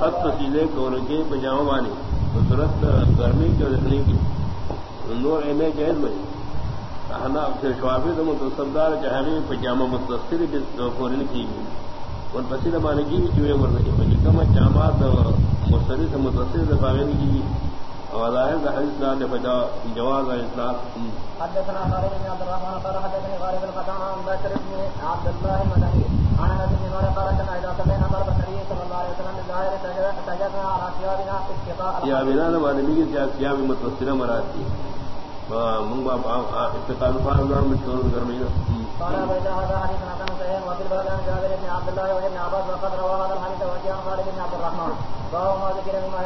خط سیدھے کون کے پجامہ والی۔ صورت گرمی کی رکھنے کی۔ نور اینے جائز بنی کہنا شوافی تو متصدار چاہے پجامہ متصر فورن کی۔ اور پسند مانے کی چوہے ورنہ کی کم جامات مستری سے متصر فاغن کی۔ وظاهر الحديث لا لفجا جواز الاطلاق حدثنا خالد بن عبد الرحمن قال حدثني غالب القطان عن بكر بن عبد الله المدني. عن ابي بن مالك قال كنا اذا صلينا ضرب النبي صلى الله عليه وسلم بالظاهر سجدنا على ثيابنا اتقاء يا بلال ما نبي کے ثياب متصله مراد تھی من باب اتقاء فاضل من شروط گرمی قال ابو هذا حديث حسن صحيح. وفي الباب عن جابر بن عبد الله وابن عباس وقد روى هذا الحديث وجاء خالد بن عبد الرحمن. وهو ما ذكر مما